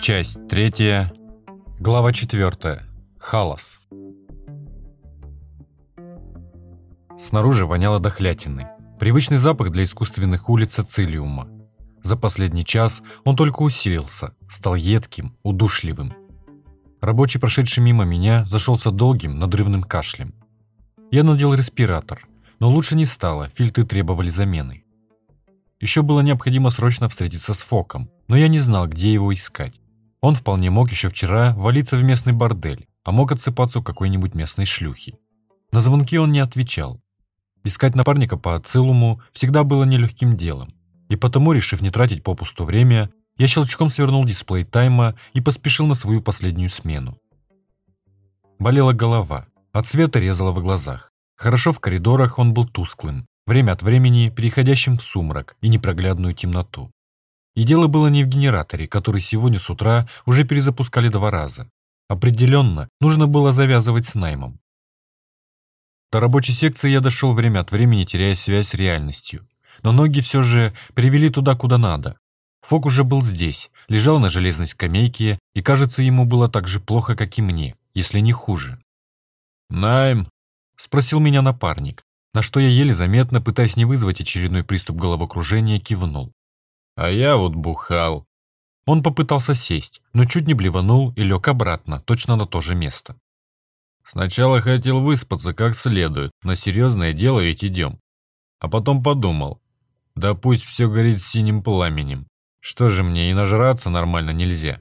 Часть третья. Глава четвертая. Халас. Снаружи воняло дохлятиной. Привычный запах для искусственных улиц ацилиума. За последний час он только усилился, стал едким, удушливым. Рабочий, прошедший мимо меня, зашелся долгим, надрывным кашлем. Я надел респиратор, но лучше не стало, фильтры требовали замены. Еще было необходимо срочно встретиться с Фоком, но я не знал, где его искать. Он вполне мог еще вчера валиться в местный бордель, а мог отсыпаться у какой-нибудь местной шлюхи. На звонки он не отвечал. Искать напарника по Ацилуму всегда было нелегким делом, и потому, решив не тратить попусту время, я щелчком свернул дисплей тайма и поспешил на свою последнюю смену. Болела голова, от света резала в глазах. Хорошо в коридорах он был тусклым, время от времени переходящим в сумрак и непроглядную темноту. И дело было не в генераторе, который сегодня с утра уже перезапускали два раза. Определенно, нужно было завязывать с наймом. До рабочей секции я дошел время от времени, теряя связь с реальностью. Но ноги все же привели туда, куда надо. Фок уже был здесь, лежал на железной скамейке, и, кажется, ему было так же плохо, как и мне, если не хуже. «Найм?» — спросил меня напарник, на что я еле заметно, пытаясь не вызвать очередной приступ головокружения, кивнул. А я вот бухал. Он попытался сесть, но чуть не блеванул и лег обратно, точно на то же место. Сначала хотел выспаться как следует, на серьезное дело ведь идем. А потом подумал, да пусть все горит синим пламенем. Что же мне и нажраться нормально нельзя?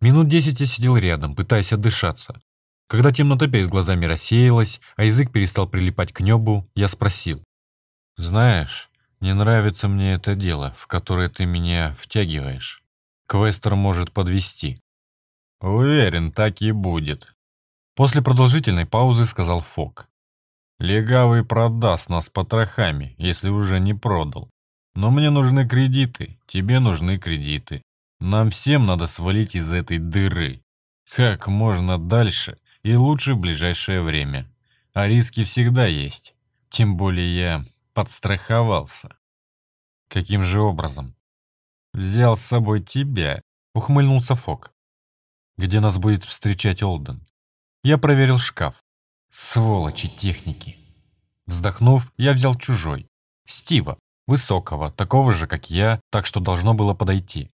Минут десять я сидел рядом, пытаясь отдышаться. Когда темнота перед глазами рассеялась, а язык перестал прилипать к небу, я спросил. «Знаешь, не нравится мне это дело, в которое ты меня втягиваешь. Квестер может подвести. Уверен, так и будет. После продолжительной паузы сказал Фок. Легавый продаст нас потрохами, если уже не продал. Но мне нужны кредиты, тебе нужны кредиты. Нам всем надо свалить из этой дыры. Как можно дальше и лучше в ближайшее время. А риски всегда есть. Тем более я подстраховался. Каким же образом? Взял с собой тебя, ухмыльнулся Фок. Где нас будет встречать Олден? Я проверил шкаф. Сволочи техники. Вздохнув, я взял чужой. Стива, высокого, такого же, как я, так что должно было подойти.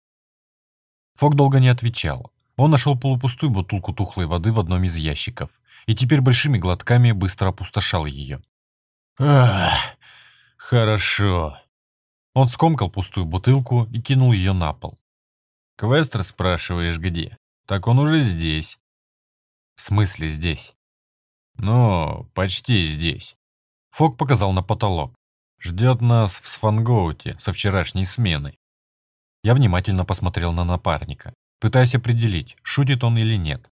Фок долго не отвечал. Он нашел полупустую бутылку тухлой воды в одном из ящиков и теперь большими глотками быстро опустошал ее. «Ах, «Хорошо». Он скомкал пустую бутылку и кинул ее на пол. «Квестер спрашиваешь, где? Так он уже здесь». «В смысле здесь?» «Ну, почти здесь». Фок показал на потолок. «Ждет нас в Сфангоуте со вчерашней сменой». Я внимательно посмотрел на напарника, пытаясь определить, шутит он или нет.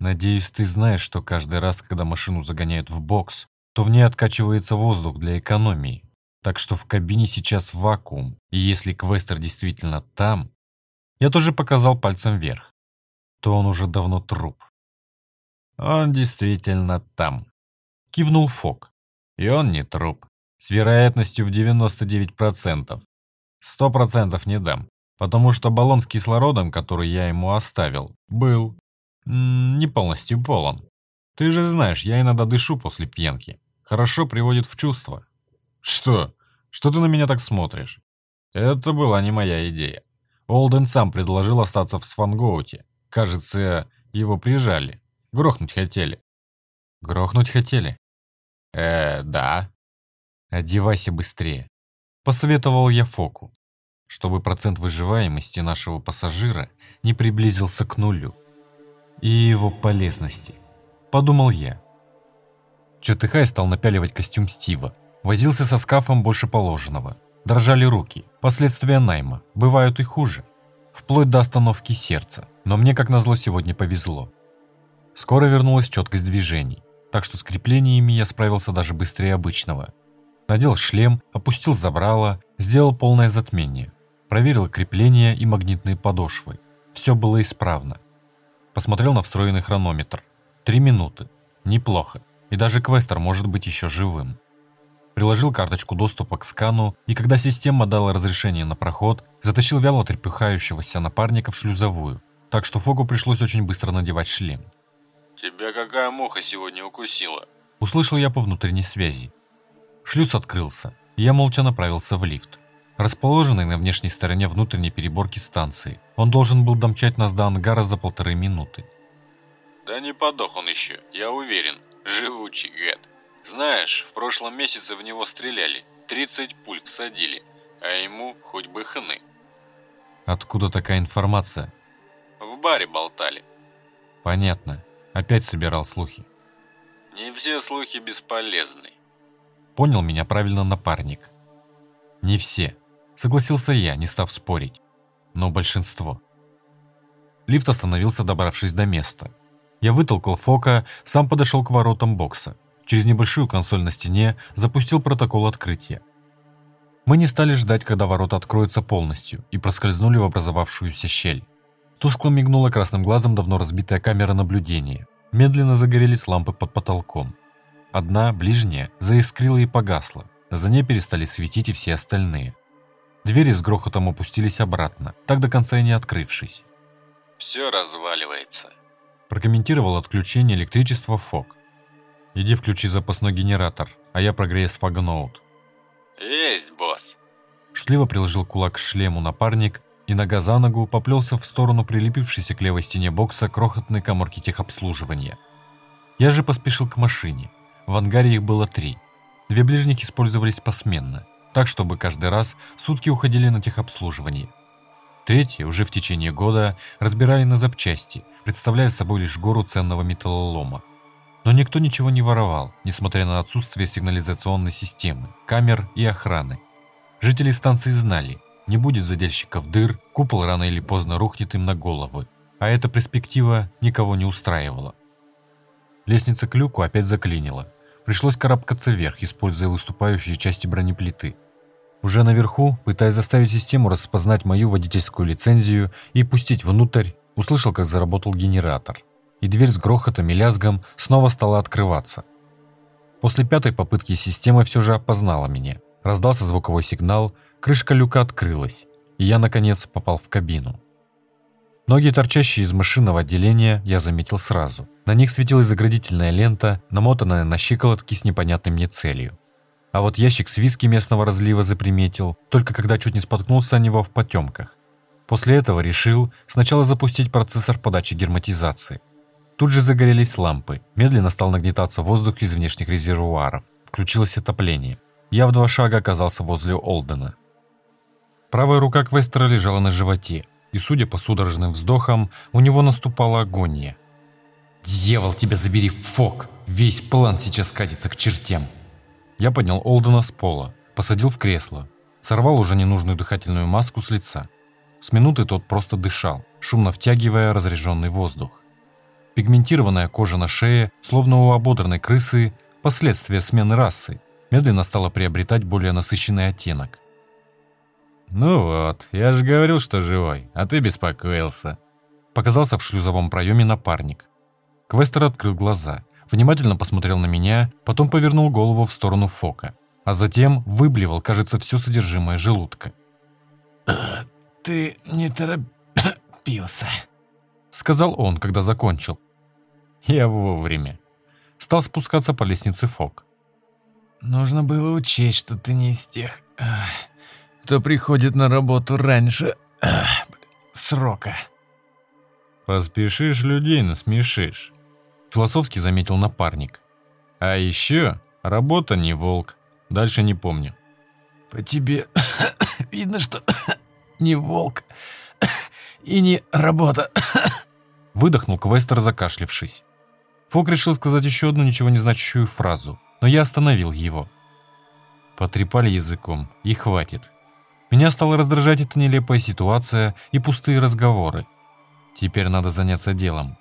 «Надеюсь, ты знаешь, что каждый раз, когда машину загоняют в бокс, то в ней откачивается воздух для экономии. Так что в кабине сейчас вакуум, и если Квестер действительно там, я тоже показал пальцем вверх, то он уже давно труп. Он действительно там. Кивнул Фок. И он не труп. С вероятностью в 99%. 100% не дам. Потому что баллон с кислородом, который я ему оставил, был не полностью полон. Ты же знаешь, я иногда дышу после пьянки. Хорошо приводит в чувство. Что? Что ты на меня так смотришь? Это была не моя идея. Олден сам предложил остаться в Свангоуте. Кажется, его прижали. Грохнуть хотели. Грохнуть хотели? Э, да. Одевайся быстрее. Посоветовал я Фоку, чтобы процент выживаемости нашего пассажира не приблизился к нулю. И его полезности. Подумал я. Чертыхай стал напяливать костюм Стива. Возился со скафом больше положенного. Дрожали руки. Последствия найма. Бывают и хуже. Вплоть до остановки сердца. Но мне, как назло, сегодня повезло. Скоро вернулась четкость движений. Так что с креплениями я справился даже быстрее обычного. Надел шлем, опустил забрало, сделал полное затмение. Проверил крепления и магнитные подошвы. Все было исправно. Посмотрел на встроенный хронометр. Три минуты. Неплохо. И даже Квестер может быть еще живым приложил карточку доступа к скану, и когда система дала разрешение на проход, затащил вяло трепыхающегося напарника в шлюзовую, так что Фогу пришлось очень быстро надевать шлем. «Тебя какая муха сегодня укусила?» Услышал я по внутренней связи. Шлюз открылся, и я молча направился в лифт. Расположенный на внешней стороне внутренней переборки станции, он должен был домчать нас до ангара за полторы минуты. «Да не подох он еще, я уверен. Живучий гад. Знаешь, в прошлом месяце в него стреляли, 30 пуль всадили, а ему хоть бы хны». «Откуда такая информация?» «В баре болтали». «Понятно. Опять собирал слухи». «Не все слухи бесполезны». Понял меня правильно напарник. «Не все», Согласился я, не став спорить. Но большинство. Лифт остановился, добравшись до места. Я вытолкал Фока, сам подошел к воротам бокса. Через небольшую консоль на стене запустил протокол открытия. Мы не стали ждать, когда ворота откроются полностью, и проскользнули в образовавшуюся щель. Тускло мигнула красным глазом давно разбитая камера наблюдения. Медленно загорелись лампы под потолком. Одна, ближняя, заискрила и погасла. За ней перестали светить и все остальные. Двери с грохотом опустились обратно, так до конца и не открывшись. «Все разваливается», – прокомментировал отключение электричества Фок. «Иди включи запасной генератор, а я прогрею сфагноут». «Есть, босс!» Шутливо приложил кулак к шлему напарник и нога за ногу поплелся в сторону прилепившейся к левой стене бокса крохотной коморки техобслуживания. Я же поспешил к машине. В ангаре их было три. Две ближних использовались посменно – так чтобы каждый раз сутки уходили на техобслуживание. Третьи уже в течение года разбирали на запчасти, представляя собой лишь гору ценного металлолома. Но никто ничего не воровал, несмотря на отсутствие сигнализационной системы, камер и охраны. Жители станции знали, не будет задельщиков дыр, купол рано или поздно рухнет им на головы. А эта перспектива никого не устраивала. Лестница к люку опять заклинила. Пришлось карабкаться вверх, используя выступающие части бронеплиты – уже наверху, пытаясь заставить систему распознать мою водительскую лицензию и пустить внутрь, услышал, как заработал генератор. И дверь с грохотом и лязгом снова стала открываться. После пятой попытки система все же опознала меня. Раздался звуковой сигнал, крышка люка открылась, и я, наконец, попал в кабину. Ноги, торчащие из машинного отделения, я заметил сразу. На них светилась заградительная лента, намотанная на щиколотки с непонятной мне целью. А вот ящик с виски местного разлива заприметил, только когда чуть не споткнулся о него в потемках. После этого решил сначала запустить процессор подачи герметизации. Тут же загорелись лампы, медленно стал нагнетаться воздух из внешних резервуаров, включилось отопление. Я в два шага оказался возле Олдена. Правая рука Квестера лежала на животе, и, судя по судорожным вздохам, у него наступала агония. «Дьявол, тебя забери, Фок! Весь план сейчас катится к чертям!» Я поднял Олдена с пола, посадил в кресло, сорвал уже ненужную дыхательную маску с лица. С минуты тот просто дышал, шумно втягивая разряженный воздух. Пигментированная кожа на шее, словно у ободранной крысы, последствия смены расы, медленно стала приобретать более насыщенный оттенок. «Ну вот, я же говорил, что живой, а ты беспокоился», показался в шлюзовом проеме напарник. Квестер открыл глаза – внимательно посмотрел на меня, потом повернул голову в сторону Фока, а затем выблевал, кажется, все содержимое желудка. «Ты не торопился», — сказал он, когда закончил. Я вовремя. Стал спускаться по лестнице Фок. «Нужно было учесть, что ты не из тех, кто приходит на работу раньше срока». «Поспешишь, людей насмешишь», Философски заметил напарник. А еще работа не волк. Дальше не помню. По тебе видно, что не волк и не работа. Выдохнул Квестер, закашлившись. Фок решил сказать еще одну ничего не значащую фразу, но я остановил его. Потрепали языком, и хватит. Меня стала раздражать эта нелепая ситуация и пустые разговоры. Теперь надо заняться делом.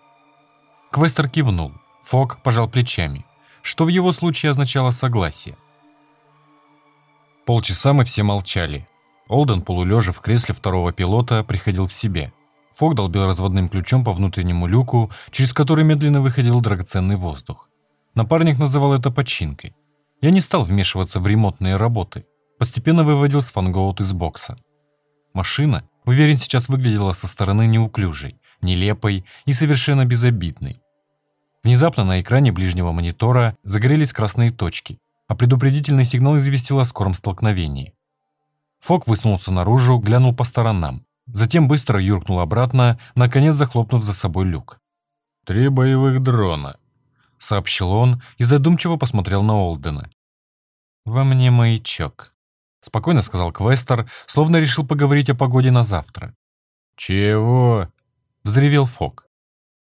Квестер кивнул. Фок пожал плечами, что в его случае означало согласие. Полчаса мы все молчали. Олден, полулежа в кресле второго пилота, приходил в себе. Фок долбил разводным ключом по внутреннему люку, через который медленно выходил драгоценный воздух. Напарник называл это починкой. Я не стал вмешиваться в ремонтные работы. Постепенно выводил сфангоут из бокса. Машина, уверен, сейчас выглядела со стороны неуклюжей, нелепой и совершенно безобидной. Внезапно на экране ближнего монитора загорелись красные точки, а предупредительный сигнал известил о скором столкновении. Фок высунулся наружу, глянул по сторонам. Затем быстро юркнул обратно, наконец захлопнув за собой люк. «Три боевых дрона», — сообщил он и задумчиво посмотрел на Олдена. «Во мне маячок», — спокойно сказал Квестер, словно решил поговорить о погоде на завтра. «Чего?» — взревел Фок.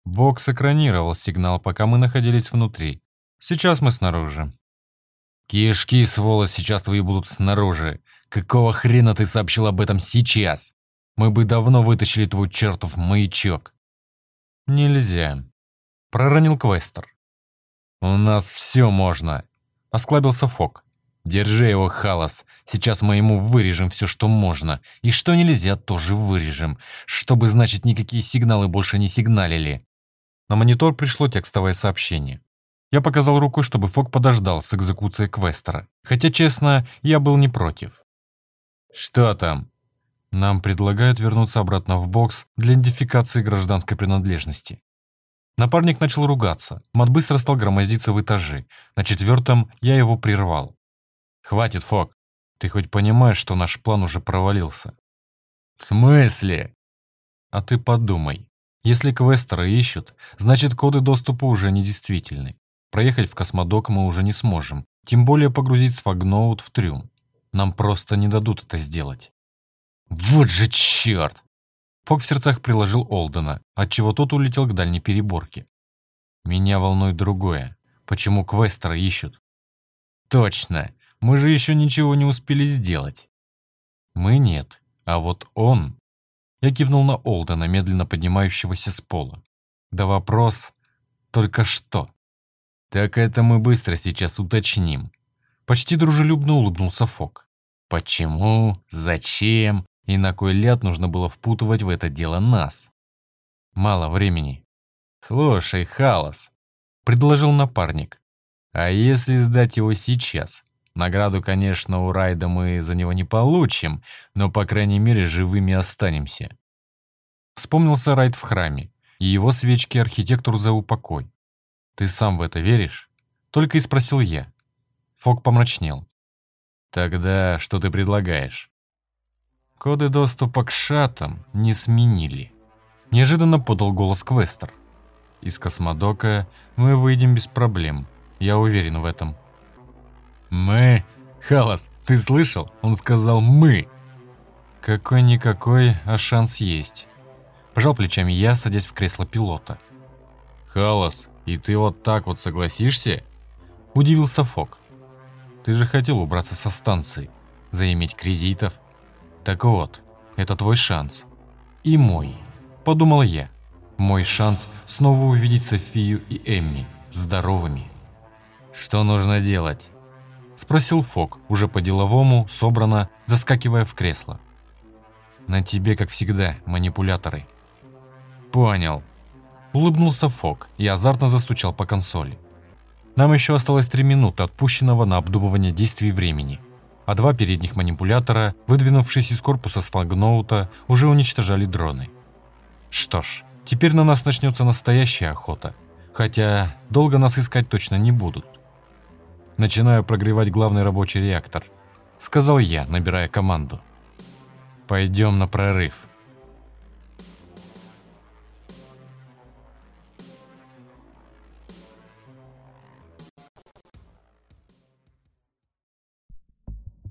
Бокс экранировал сигнал, пока мы находились внутри. Сейчас мы снаружи. «Кишки, сволочь, сейчас твои будут снаружи. Какого хрена ты сообщил об этом сейчас? Мы бы давно вытащили твой чертов маячок». «Нельзя», — проронил Квестер. «У нас все можно», — осклабился Фок. «Держи его, Халас. Сейчас мы ему вырежем все, что можно. И что нельзя, тоже вырежем. Чтобы, значит, никакие сигналы больше не сигналили». На монитор пришло текстовое сообщение. Я показал рукой, чтобы Фок подождал с экзекуцией Квестера. Хотя, честно, я был не против. «Что там?» Нам предлагают вернуться обратно в бокс для идентификации гражданской принадлежности. Напарник начал ругаться. Мат быстро стал громоздиться в этаже. На четвертом я его прервал. «Хватит, Фок. Ты хоть понимаешь, что наш план уже провалился?» «В смысле?» «А ты подумай. Если квестеры ищут, значит коды доступа уже недействительны. Проехать в космодок мы уже не сможем, тем более погрузить сфагноут в трюм. Нам просто не дадут это сделать». «Вот же черт!» Фок в сердцах приложил Олдена, отчего тот улетел к дальней переборке. «Меня волнует другое. Почему квестеры ищут?» «Точно! Мы же еще ничего не успели сделать». «Мы нет, а вот он...» Я кивнул на Олдена, медленно поднимающегося с пола. «Да вопрос... Только что?» «Так это мы быстро сейчас уточним». Почти дружелюбно улыбнулся Фок. «Почему? Зачем? И на кой ляд нужно было впутывать в это дело нас?» «Мало времени». «Слушай, Халас», — предложил напарник. «А если сдать его сейчас? Награду, конечно, у Райда мы за него не получим, но, по крайней мере, живыми останемся». Вспомнился Райд в храме, и его свечки архитектуру за упокой. «Ты сам в это веришь?» Только и спросил я. Фок помрачнел. «Тогда что ты предлагаешь?» «Коды доступа к шатам не сменили», — неожиданно подал голос Квестер. «Из космодока мы выйдем без проблем, я уверен в этом». «Мы? Халас, ты слышал? Он сказал «мы». «Какой-никакой, а шанс есть». Пожал плечами я, садясь в кресло пилота. «Халас, и ты вот так вот согласишься?» Удивился Фок. «Ты же хотел убраться со станции, заиметь кредитов. Так вот, это твой шанс. И мой», — подумал я. «Мой шанс снова увидеть Софию и Эмми здоровыми». «Что нужно делать?» — спросил Фок, уже по-деловому, собрано, заскакивая в кресло. «На тебе, как всегда, манипуляторы». «Понял», Улыбнулся Фок и азартно застучал по консоли. Нам еще осталось три минуты отпущенного на обдумывание действий времени, а два передних манипулятора, выдвинувшись из корпуса сфагноута, уже уничтожали дроны. Что ж, теперь на нас начнется настоящая охота, хотя долго нас искать точно не будут. Начинаю прогревать главный рабочий реактор, сказал я, набирая команду. Пойдем на прорыв.